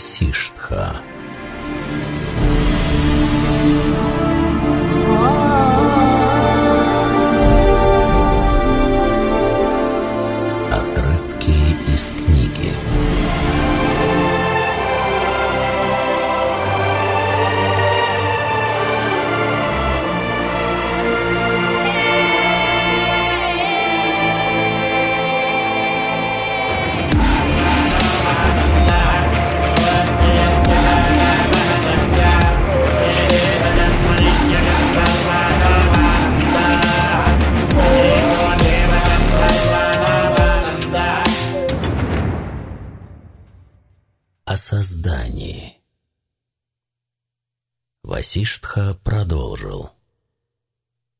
Васиштха. Создании. Васиштха продолжил.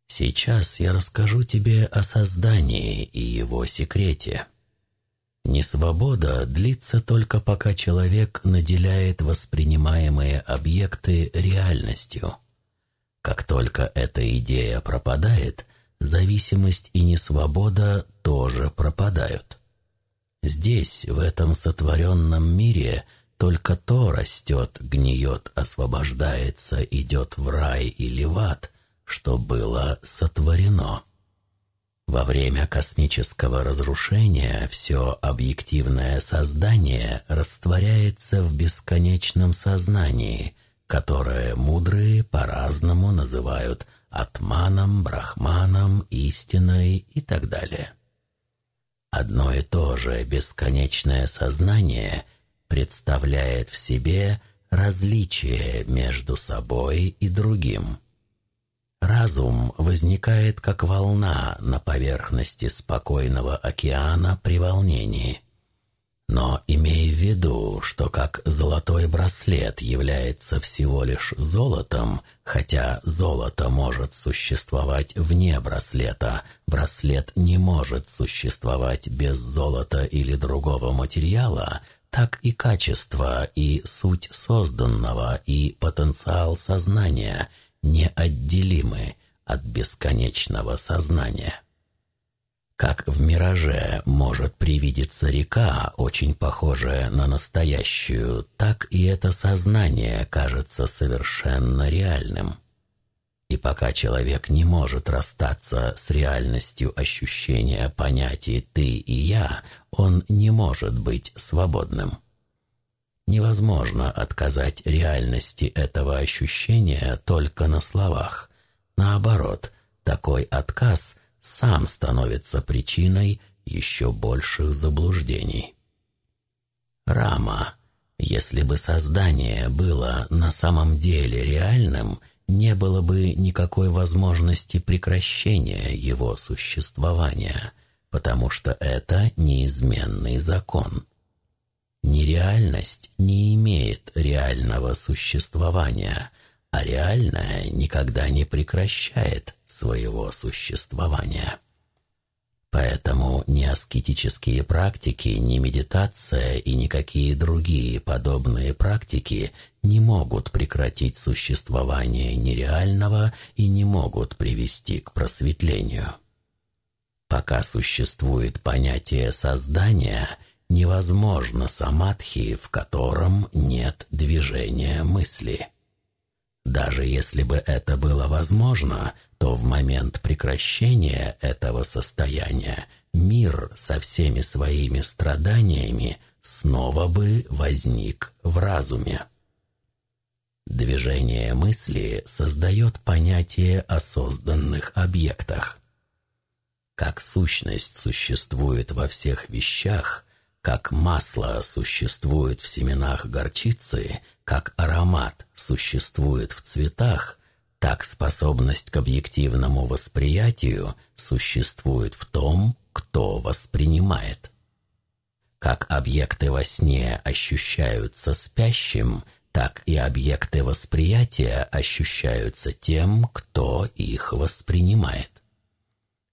Сейчас я расскажу тебе о создании и его секрете. Несвобода длится только пока человек наделяет воспринимаемые объекты реальностью. Как только эта идея пропадает, зависимость и несвобода тоже пропадают. Здесь, в этом сотворенном мире, только то растет, гниет, освобождается, идет в рай или в ад, что было сотворено. Во время космического разрушения все объективное создание растворяется в бесконечном сознании, которое мудрые по-разному называют атманом, брахманом, истиной и так далее. Одно и то же бесконечное сознание представляет в себе различие между собой и другим. Разум возникает как волна на поверхности спокойного океана при волнении – но имей в виду, что как золотой браслет является всего лишь золотом, хотя золото может существовать вне браслета, браслет не может существовать без золота или другого материала, так и качество и суть созданного и потенциал сознания неотделимы от бесконечного сознания. Как в мираже может привидеться река, очень похожая на настоящую, так и это сознание кажется совершенно реальным. И пока человек не может расстаться с реальностью ощущения понятий «ты» и «я», он не может быть свободным. Невозможно отказать реальности этого ощущения только на словах. Наоборот, такой отказ сам становится причиной еще больших заблуждений. Рама. Если бы создание было на самом деле реальным, не было бы никакой возможности прекращения его существования, потому что это неизменный закон. Нереальность не имеет реального существования, а реальное никогда не прекращает своего существования. Поэтому ни аскетические практики, ни медитация и никакие другие подобные практики не могут прекратить существование нереального и не могут привести к просветлению. Пока существует понятие создания, невозможно самадхи, в котором нет движения мысли. Даже если бы это было возможно, то в момент прекращения этого состояния мир со всеми своими страданиями снова бы возник в разуме. Движение мысли создает понятие о созданных объектах. Как сущность существует во всех вещах, как масло существует в семенах горчицы, как аромат существует в цветах, так способность к объективному восприятию существует в том, кто воспринимает. Как объекты во сне ощущаются спящим, так и объекты восприятия ощущаются тем, кто их воспринимает.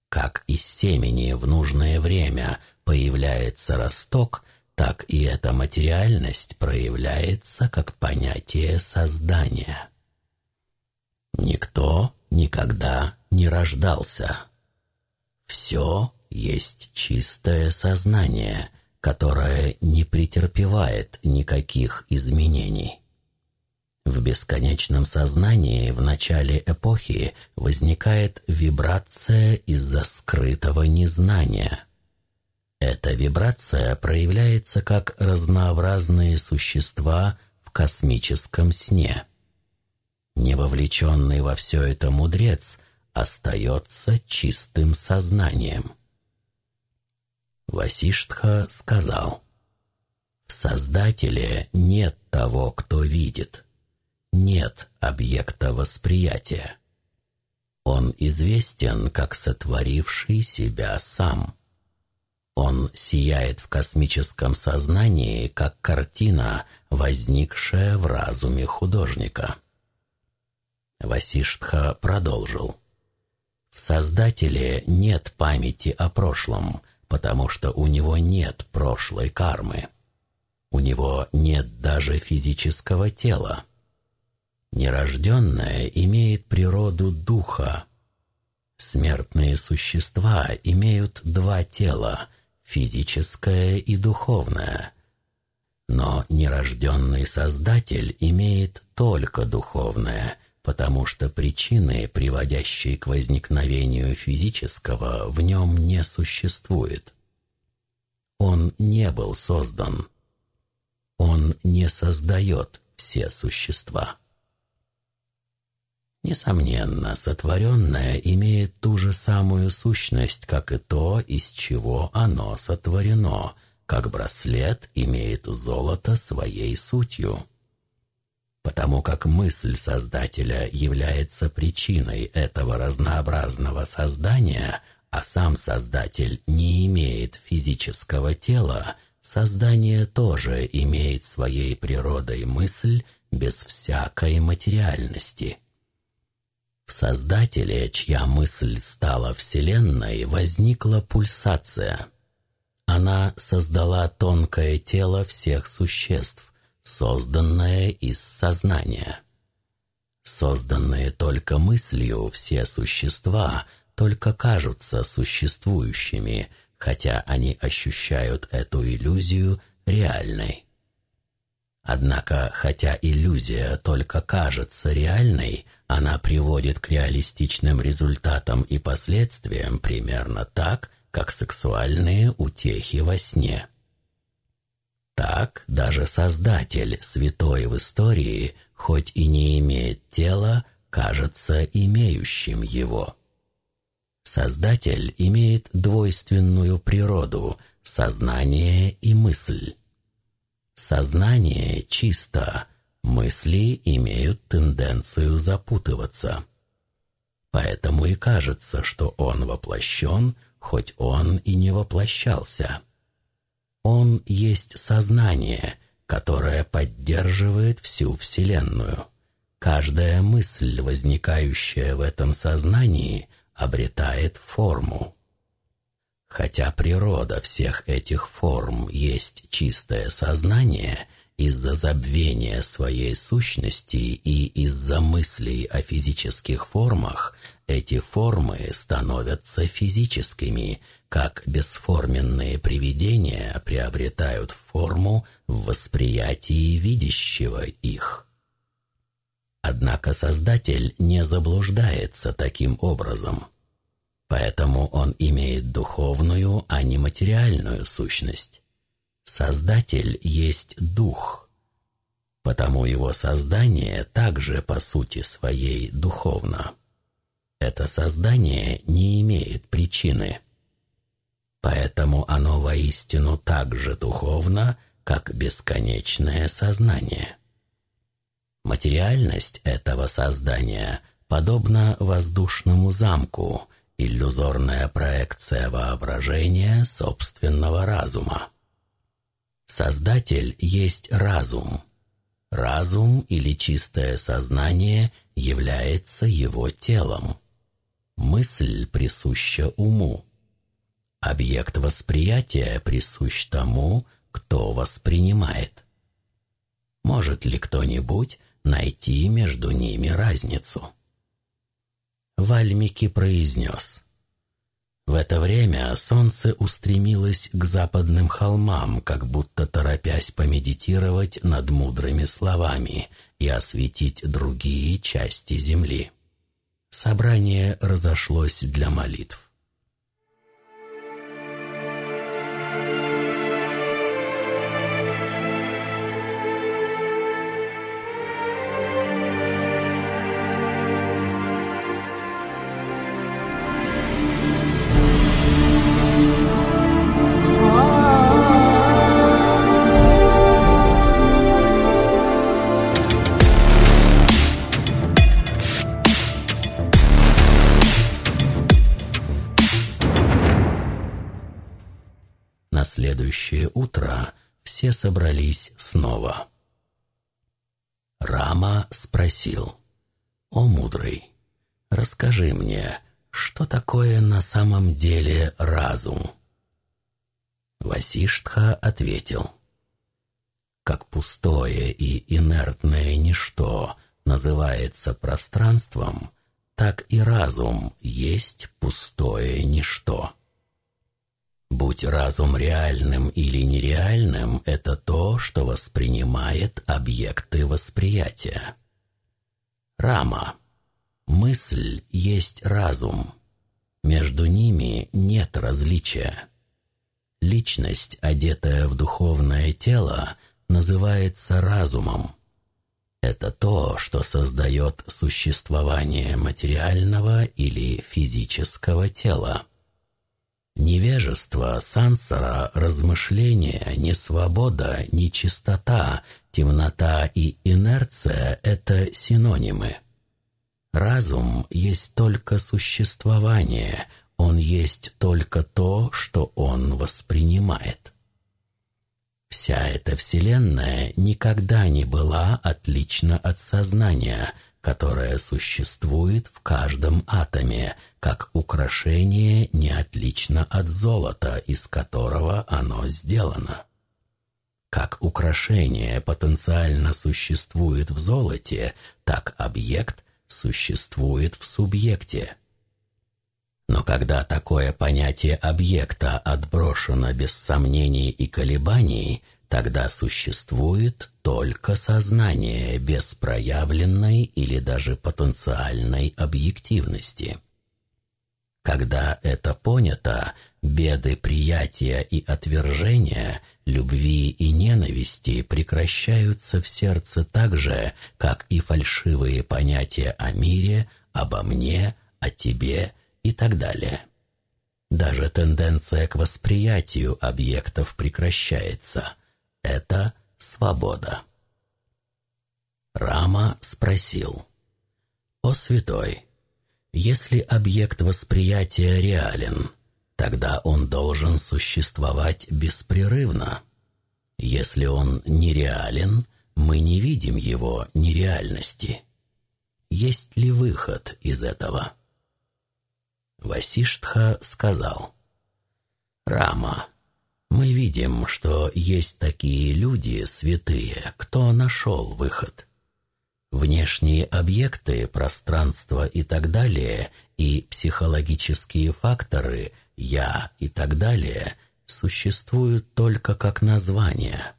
Как из семени в нужное время появляется росток, так и эта материальность проявляется как понятие создания. Никто никогда не рождался. Все есть чистое сознание, которое не претерпевает никаких изменений. В бесконечном сознании в начале эпохи возникает вибрация из-за скрытого незнания. Эта вибрация проявляется как разнообразные существа в космическом сне. Невовлеченный во все это мудрец остается чистым сознанием. Васиштха сказал, «В Создателе нет того, кто видит» нет объекта восприятия. Он известен как сотворивший себя сам. Он сияет в космическом сознании, как картина, возникшая в разуме художника. Васиштха продолжил. В Создателе нет памяти о прошлом, потому что у него нет прошлой кармы. У него нет даже физического тела. Нерожденное имеет природу духа. Смертные существа имеют два тела – физическое и духовное. Но нерожденный Создатель имеет только духовное, потому что причины, приводящие к возникновению физического, в нем не существует. Он не был создан. Он не создает все существа. Несомненно, сотворенное имеет ту же самую сущность, как и то, из чего оно сотворено, как браслет имеет золото своей сутью. Потому как мысль Создателя является причиной этого разнообразного создания, а сам Создатель не имеет физического тела, создание тоже имеет своей природой мысль без всякой материальности. В Создателе, чья мысль стала Вселенной, возникла пульсация. Она создала тонкое тело всех существ, созданное из сознания. Созданные только мыслью все существа только кажутся существующими, хотя они ощущают эту иллюзию реальной. Однако, хотя иллюзия только кажется реальной, она приводит к реалистичным результатам и последствиям примерно так, как сексуальные утехи во сне. Так даже Создатель, святой в истории, хоть и не имеет тела, кажется имеющим его. Создатель имеет двойственную природу – сознание и мысль. Сознание чисто, мысли имеют тенденцию запутываться. Поэтому и кажется, что он воплощен, хоть он и не воплощался. Он есть сознание, которое поддерживает всю Вселенную. Каждая мысль, возникающая в этом сознании, обретает форму. Хотя природа всех этих форм есть чистое сознание, из-за забвения своей сущности и из-за мыслей о физических формах эти формы становятся физическими, как бесформенные привидения приобретают форму в восприятии видящего их. Однако Создатель не заблуждается таким образом – Поэтому он имеет духовную, а не материальную сущность. Создатель есть дух. Потому его создание также по сути своей духовно. Это создание не имеет причины. Поэтому оно воистину так же духовно, как бесконечное сознание. Материальность этого создания подобна воздушному замку – иллюзорная проекция воображения собственного разума. Создатель есть разум. Разум или чистое сознание является его телом. Мысль присуща уму. Объект восприятия присущ тому, кто воспринимает. Может ли кто-нибудь найти между ними разницу? Вальмики произнес. В это время солнце устремилось к западным холмам, как будто торопясь помедитировать над мудрыми словами и осветить другие части земли. Собрание разошлось для молитв. Утро все собрались снова. Рама спросил, «О, мудрый, расскажи мне, что такое на самом деле разум?» Васиштха ответил, «Как пустое и инертное ничто называется пространством, так и разум есть пустое ничто». Будь разум реальным или нереальным, это то, что воспринимает объекты восприятия. Рама. Мысль есть разум. Между ними нет различия. Личность, одетая в духовное тело, называется разумом. Это то, что создает существование материального или физического тела. Невежество, сансара, размышление, несвобода, нечистота, темнота и инерция — это синонимы. Разум есть только существование, он есть только то, что он воспринимает. Вся эта Вселенная никогда не была отлична от сознания — которое существует в каждом атоме, как украшение не отлично от золота, из которого оно сделано. Как украшение потенциально существует в золоте, так объект существует в субъекте. Но когда такое понятие объекта отброшено без сомнений и колебаний – Тогда существует только сознание без проявленной или даже потенциальной объективности. Когда это понято, беды приятия и отвержения, любви и ненависти прекращаются в сердце так же, как и фальшивые понятия о мире, обо мне, о тебе и так далее. Даже тенденция к восприятию объектов прекращается – это свобода. Рама спросил, «О святой, если объект восприятия реален, тогда он должен существовать беспрерывно. Если он нереален, мы не видим его нереальности. Есть ли выход из этого?» Васиштха сказал, «Рама, мы видим, что есть такие люди, святые, кто нашел выход. Внешние объекты, пространство и так далее, и психологические факторы, «я» и так далее, существуют только как названия.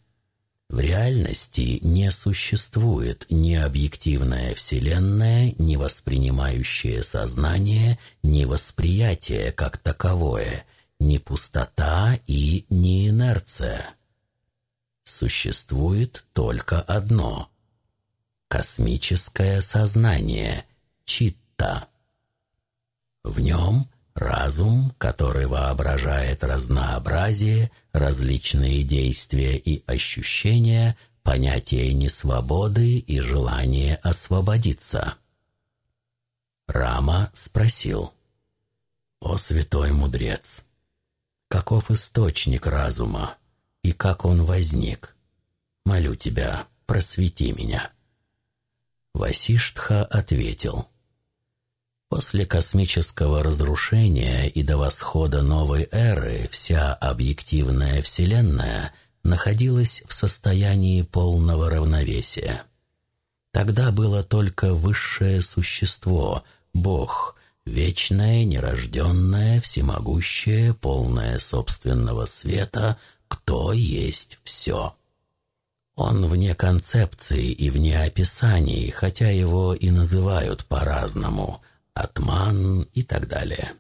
В реальности не существует ни объективная Вселенная, ни воспринимающее сознание, ни восприятие как таковое – не пустота и не инерция. Существует только одно — космическое сознание, читта. В нем разум, который воображает разнообразие, различные действия и ощущения, понятие несвободы и желание освободиться. Рама спросил, «О святой мудрец!» Каков источник разума и как он возник. Молю тебя, просвети меня». Васиштха ответил. После космического разрушения и до восхода новой эры вся объективная Вселенная находилась в состоянии полного равновесия. Тогда было только высшее существо, Бог, Вечное, нерожденное, всемогущее, полное собственного света, кто есть все. Он вне концепции и вне описаний, хотя его и называют по-разному – атман и так далее.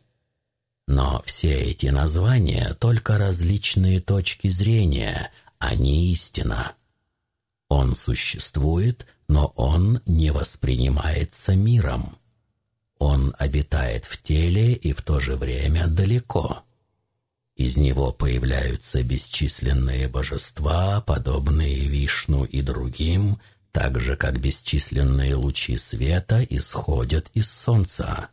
Но все эти названия – только различные точки зрения, а не истина. Он существует, но он не воспринимается миром. Он обитает в теле и в то же время далеко. Из него появляются бесчисленные божества, подобные Вишну и другим, так же, как бесчисленные лучи света исходят из Солнца.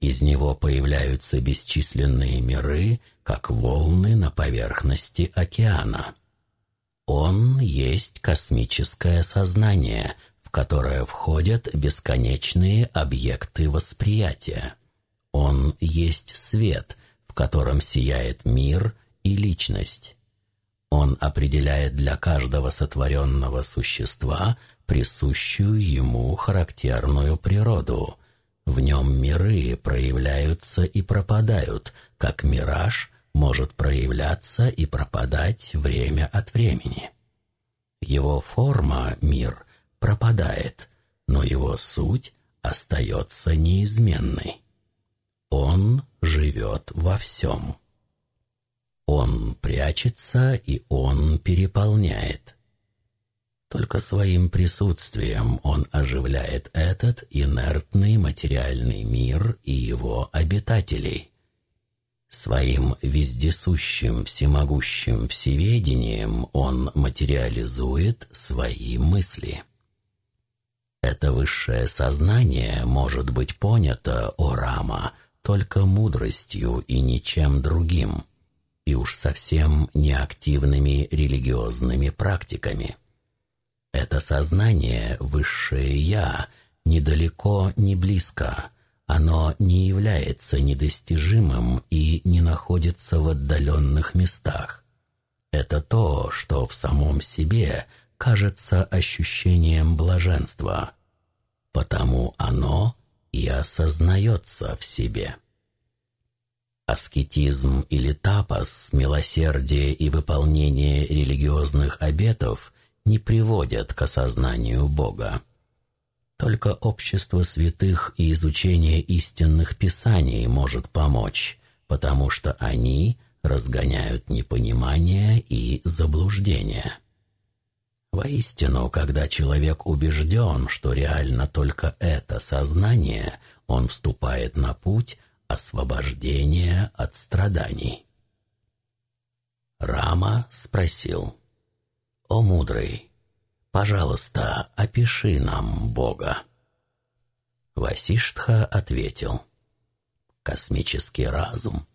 Из него появляются бесчисленные миры, как волны на поверхности океана. Он есть космическое сознание – в которое входят бесконечные объекты восприятия. Он есть свет, в котором сияет мир и личность. Он определяет для каждого сотворенного существа присущую ему характерную природу. В нем миры проявляются и пропадают, как мираж может проявляться и пропадать время от времени. Его форма, мир, пропадает, но его суть остается неизменной. Он живет во всем. Он прячется и он переполняет. Только своим присутствием он оживляет этот инертный материальный мир и его обитателей. Своим вездесущим, всемогущим всеведением он материализует свои мысли. Это высшее сознание может быть понято, о Рама, только мудростью и ничем другим, и уж совсем неактивными религиозными практиками. Это сознание, высшее Я, недалеко, не близко, оно не является недостижимым и не находится в отдаленных местах. Это то, что в самом себе – кажется ощущением блаженства, потому оно и осознается в себе. Аскетизм или тапос, милосердие и выполнение религиозных обетов не приводят к осознанию Бога. Только общество святых и изучение истинных писаний может помочь, потому что они разгоняют непонимание и заблуждение. Воистину, когда человек убежден, что реально только это сознание, он вступает на путь освобождения от страданий. Рама спросил, «О мудрый, пожалуйста, опиши нам Бога». Васиштха ответил, «Космический разум,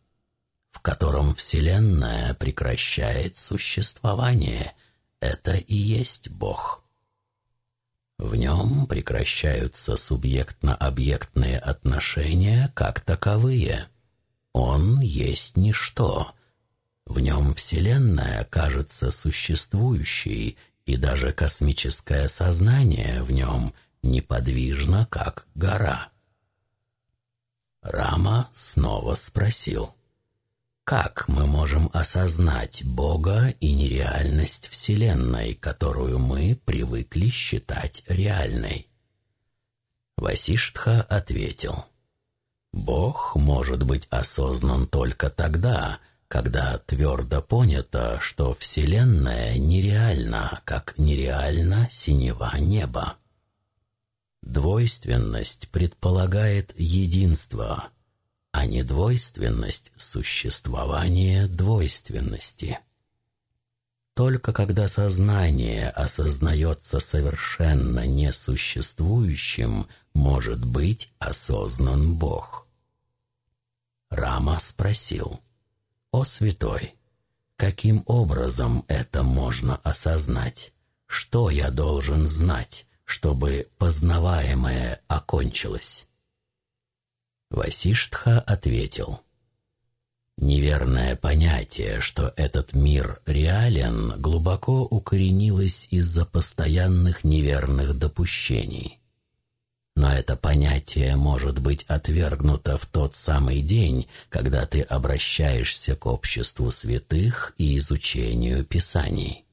в котором Вселенная прекращает существование – это и есть Бог. В нем прекращаются субъектно-объектные отношения как таковые. Он есть ничто. В нем Вселенная кажется существующей, и даже космическое сознание в нем неподвижно, как гора. Рама снова спросил. Как мы можем осознать Бога и нереальность Вселенной, которую мы привыкли считать реальной? Васиштха ответил. Бог может быть осознан только тогда, когда твердо понято, что Вселенная нереальна, как нереально синева неба. Двойственность предполагает единство – а не двойственность существования двойственности. Только когда сознание осознается совершенно несуществующим, может быть осознан Бог. Рама спросил, «О святой, каким образом это можно осознать? Что я должен знать, чтобы познаваемое окончилось?» Васиштха ответил. Неверное понятие, что этот мир реален, глубоко укоренилось из-за постоянных неверных допущений. Но это понятие может быть отвергнуто в тот самый день, когда ты обращаешься к обществу святых и изучению Писаний.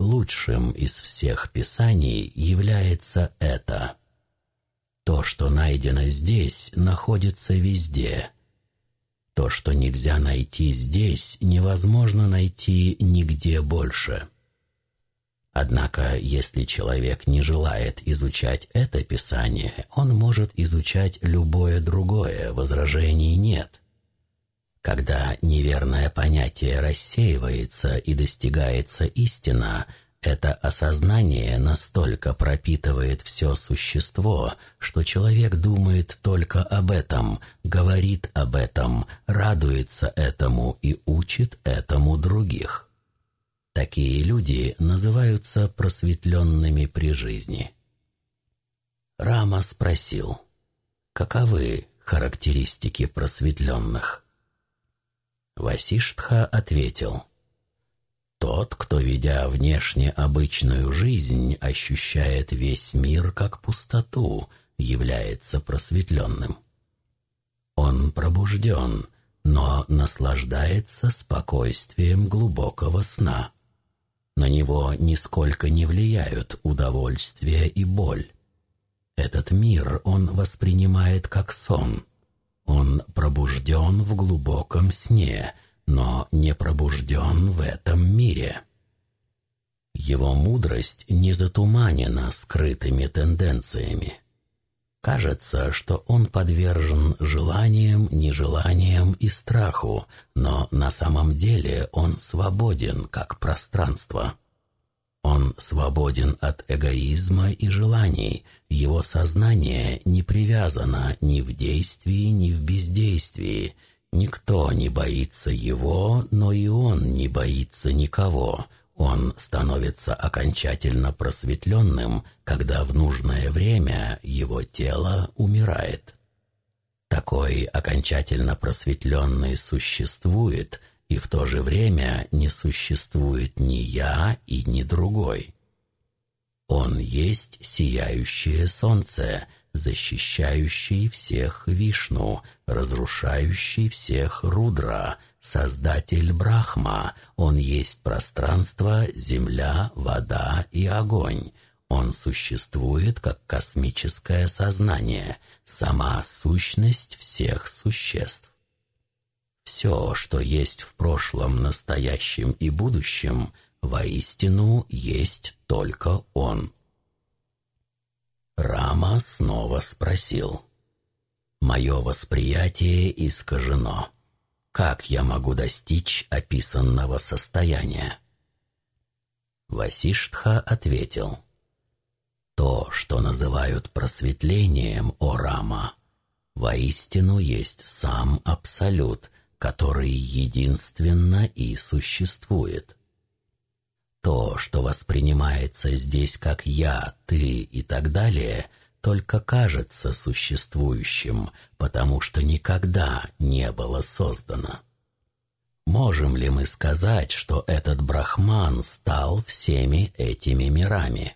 Лучшим из всех Писаний является это. То, что найдено здесь, находится везде. То, что нельзя найти здесь, невозможно найти нигде больше. Однако, если человек не желает изучать это писание, он может изучать любое другое, возражений нет. Когда неверное понятие рассеивается и достигается истина, это осознание настолько пропитывает все существо, что человек думает только об этом, говорит об этом, радуется этому и учит этому других. Такие люди называются просветленными при жизни. Рама спросил, каковы характеристики просветленных? Васиштха ответил, «Тот, кто, ведя внешне обычную жизнь, ощущает весь мир как пустоту, является просветленным. Он пробужден, но наслаждается спокойствием глубокого сна». На него нисколько не влияют удовольствие и боль. Этот мир он воспринимает как сон. Он пробужден в глубоком сне, но не пробужден в этом мире. Его мудрость не затуманена скрытыми тенденциями. Кажется, что он подвержен желаниям, нежеланиям и страху, но на самом деле он свободен, как пространство. Он свободен от эгоизма и желаний, его сознание не привязано ни в действии, ни в бездействии. Никто не боится его, но и он не боится никого – он становится окончательно просветленным, когда в нужное время его тело умирает. Такой окончательно просветленный существует, и в то же время не существует ни я и ни другой. Он есть сияющее солнце, защищающий всех Вишну, разрушающий всех Рудра, Создатель Брахма, Он есть пространство, земля, вода и огонь. Он существует как космическое сознание, сама сущность всех существ. Все, что есть в прошлом, настоящем и будущем, воистину есть только Он. Рама снова спросил. «Мое восприятие искажено». Как я могу достичь описанного состояния? Васиштха ответил. То, что называют просветлением, о Рама, воистину есть сам Абсолют, который единственно и существует. То, что воспринимается здесь как «я», «ты» и так далее, только кажется существующим, потому что никогда не было создано. Можем ли мы сказать, что этот брахман стал всеми этими мирами?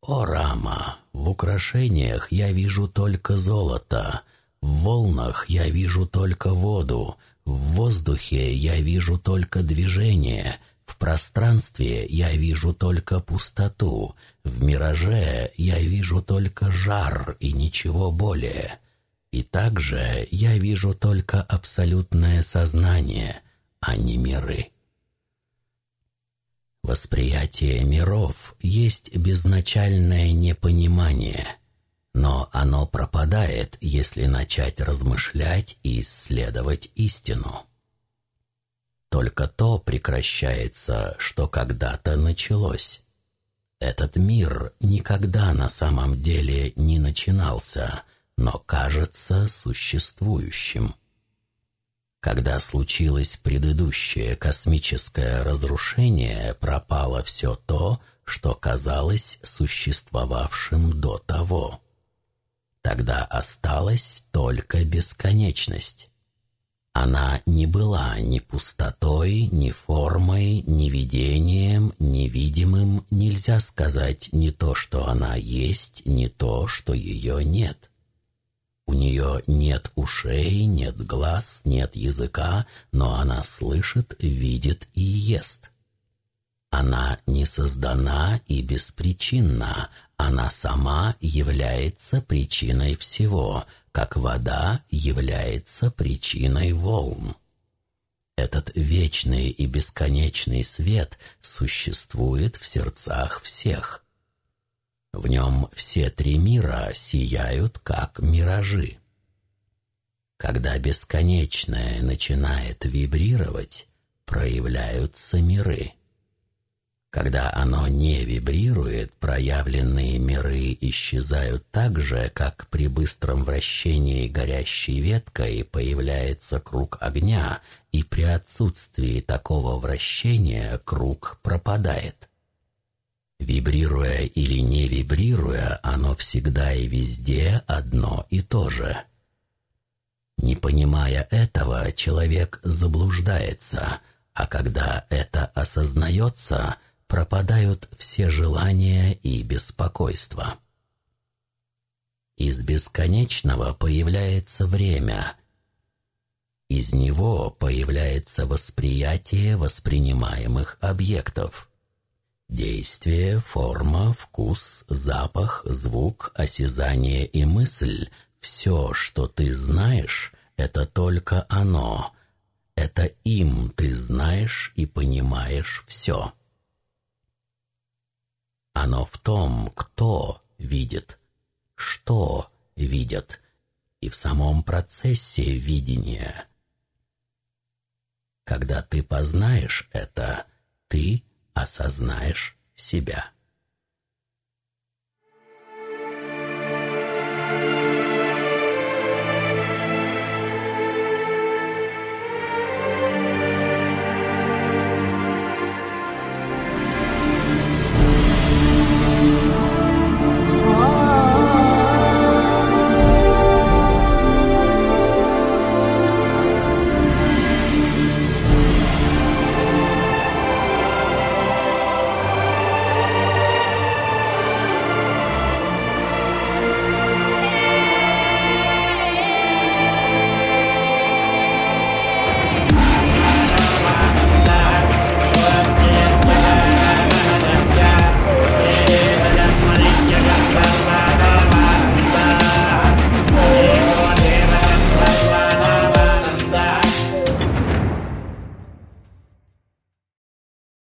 О, Рама, в украшениях я вижу только золото, в волнах я вижу только воду, в воздухе я вижу только движение, в пространстве я вижу только пустоту, в мираже я вижу только жар и ничего более. И также я вижу только абсолютное сознание, а не миры. Восприятие миров есть безначальное непонимание, но оно пропадает, если начать размышлять и исследовать истину. Только то прекращается, что когда-то началось. Этот мир никогда на самом деле не начинался, но кажется существующим. Когда случилось предыдущее космическое разрушение, пропало все то, что казалось существовавшим до того. Тогда осталась только бесконечность. Она не была ни пустотой, ни формой, ни видением, ни видимым. Нельзя сказать ни то, что она есть, ни то, что ее нет. У нее нет ушей, нет глаз, нет языка, но она слышит, видит и ест. Она не создана и беспричинна, она сама является причиной всего, как вода является причиной волн. Этот вечный и бесконечный свет существует в сердцах всех. В нем все три мира сияют, как миражи. Когда бесконечное начинает вибрировать, проявляются миры. Когда оно не вибрирует, проявленные миры исчезают так же, как при быстром вращении горящей веткой появляется круг огня, и при отсутствии такого вращения круг пропадает. Вибрируя или не вибрируя, оно всегда и везде одно и то же. Не понимая этого, человек заблуждается, а когда это осознается – пропадают все желания и беспокойство. Из бесконечного появляется время. Из него появляется восприятие воспринимаемых объектов. Действие, форма, вкус, запах, звук, осязание и мысль – все, что ты знаешь, это только оно. Это им ты знаешь и понимаешь все. Оно в том, кто видит, что видят, и в самом процессе видения. Когда ты познаешь это, ты осознаешь себя.